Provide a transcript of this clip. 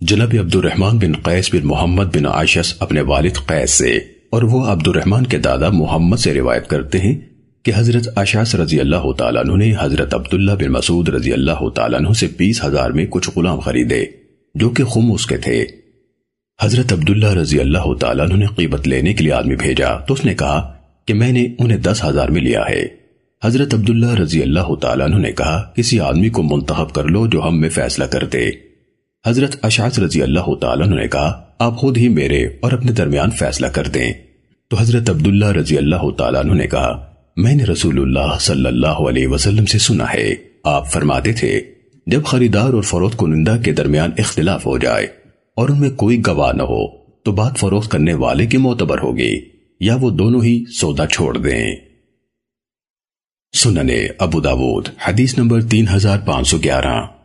جناب عبد الرحمن بن قیس بن محمد بن عائشس اپنے والد قیس سے اور وہ عبد الرحمن کے دادا محمد سے روایت کرتے ہیں کہ حضرت عشاس رضی اللہ تعالیٰ عنہ نے حضرت عبداللہ بن مسعود رضی اللہ تعالیٰ عنہ سے بیس ہزار میں کچھ غلام خریدے جو کہ خموس کے تھے۔ حضرت عبداللہ رضی اللہ تعالیٰ عنہ نے قیمت لینے کے لیے آدمی بھیجا تو اس نے کہا کہ میں نے انہیں دس ہزار میں لیا ہے۔ حضرت عبداللہ رضی اللہ تعالیٰ عنہ نے کہا، کسی آدمی کو منتخب کر لو جو ہم میں فیصلہ کر دے حضرت اشعث رضی اللہ تعالیٰ نے کہا، آپ خود ہی میرے اور اپنے درمیان فیصلہ کر دیں۔ تو حضرت عبداللہ رضی اللہ تعالیٰ نے کہا، میں نے رسول اللہ صلی اللہ علیہ وسلم سے سنا ہے۔ آپ فرماتے تھے، جب خریدار اور فروخت کنندہ کے درمیان اختلاف ہو جائے اور ان میں کوئی گواہ نہ ہو، تو بات فروخت کرنے والے کی معتبر ہوگی۔ یا وہ دونوں ہی سودا چھوڑ دیں۔ سننے ابو داود، حدیث نمبر تین ہزار پانچ سو گیارہ۔